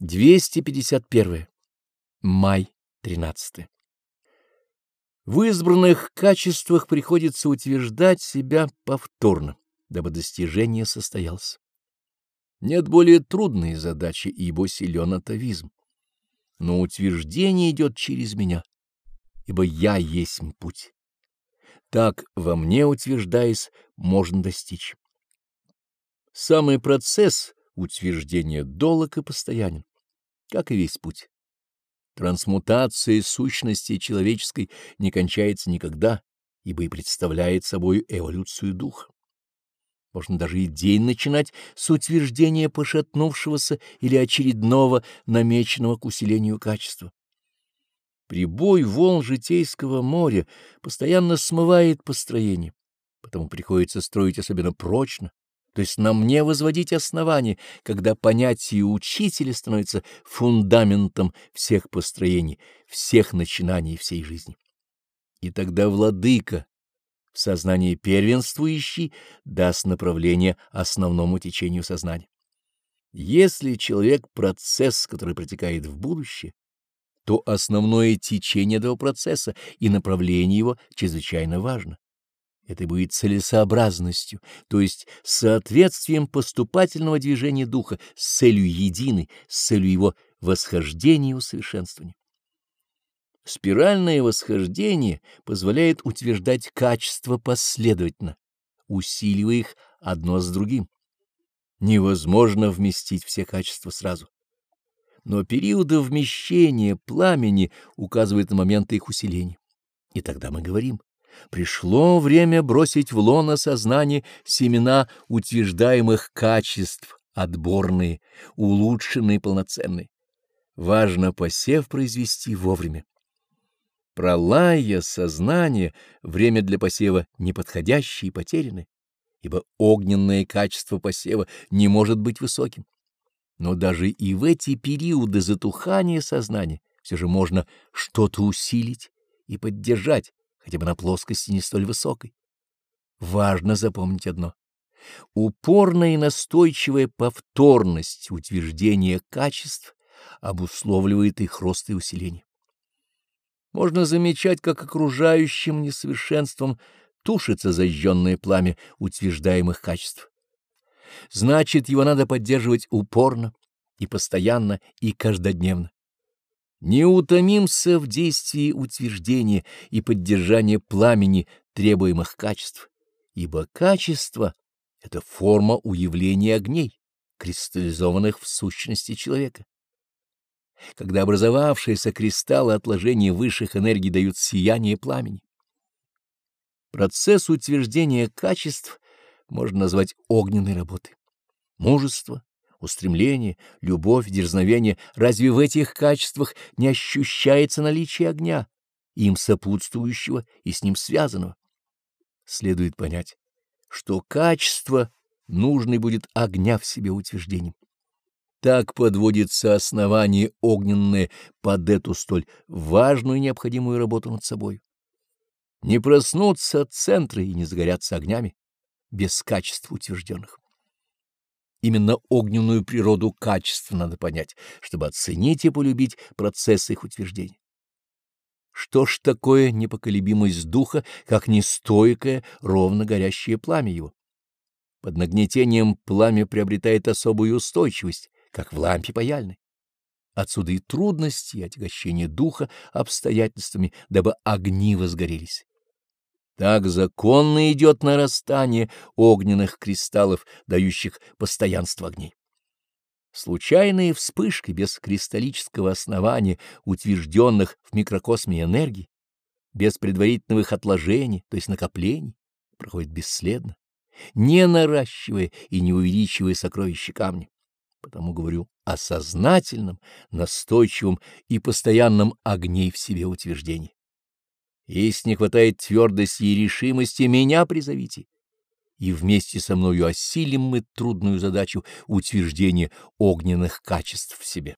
251. Май 13. В избранных качествах приходится утверждать себя повторно, дабы достижение состоялось. Нет более трудной задачи, ибо силен атовизм. Но утверждение идет через меня, ибо я есть путь. Так, во мне утверждаясь, можно достичь. Самый процесс утверждения долог и постоянен, как и весь путь. Трансмутация сущности человеческой не кончается никогда, ибо и представляет собой эволюцию духа. Можно даже и день начинать с утверждения пошатнувшегося или очередного, намеченного к усилению качества. Прибой волн житейского моря постоянно смывает построение, потому приходится строить особенно прочно, то есть на мне возводить основания, когда понятие учителя становится фундаментом всех построений, всех начинаний всей жизни. И тогда владыка в сознании первенствующий даст направление основному течению сознания. Если человек — процесс, который протекает в будущее, то основное течение этого процесса и направление его чрезвычайно важно. Это будет целесообразностью, то есть соответствием поступательного движения духа с целью единой, с целью его восхождения и усовершенствования. Спиральное восхождение позволяет утверждать качества последовательно, усиливая их одно с другим. Невозможно вместить все качества сразу. Но периоды вмещения пламени указывают на моменты их усиления. И тогда мы говорим, Пришло время бросить в лоно сознания семена утверждаемых качеств, отборные, улучшенные, полноценные. Важно посев произвести вовремя. Пролая сознание, время для посева неподходящее и потерянное, ибо огненное качество посева не может быть высоким. Но даже и в эти периоды затухания сознания все же можно что-то усилить и поддержать, хотя бы на плоскости не столь высокой. Важно запомнить одно. Упорная и настойчивая повторность утверждения качеств обусловливает их рост и усиление. Можно замечать, как окружающим несовершенством тушится зажженное пламя утверждаемых качеств. Значит, его надо поддерживать упорно и постоянно и каждодневно. Не утомимся в действии утверждения и поддержания пламени требуемых качеств, ибо качество — это форма уявления огней, кристаллизованных в сущности человека. Когда образовавшиеся кристаллы отложения высших энергий дают сияние пламени. Процесс утверждения качеств можно назвать огненной работой. Мужество, устремление, любовь, дерзновение, разве в этих качествах не ощущается наличие огня, им сопутствующего и с ним связанного? Следует понять, что качество нужный будет огня в себе утверждением. Так подводится основание огненное под эту столь важную и необходимую работу над собой. Не проснутся центры и не загорятся огнями без качеств утвержденных. Именно огненную природу качества надо понять, чтобы оценить и полюбить процесс их утверждения. Что ж такое непоколебимость духа, как нестойкое, ровно горящее пламя его? Под нагнетением пламя приобретает особую устойчивость, как в лампе паяльной. Отсюда и трудности, и отягощение духа обстоятельствами, дабы огни возгорелись. Так законно идет нарастание огненных кристаллов, дающих постоянство огней. Случайные вспышки без кристаллического основания, утвержденных в микрокосме энергии, без предварительных отложений, то есть накоплений, проходят бесследно, не наращивая и не увеличивая сокровища камня. Потому говорю о сознательном, настойчивом и постоянном огне в себе утверждении. Если не хватает твердости и решимости, меня призовите. И вместе со мною осилим мы трудную задачу утверждения огненных качеств в себе.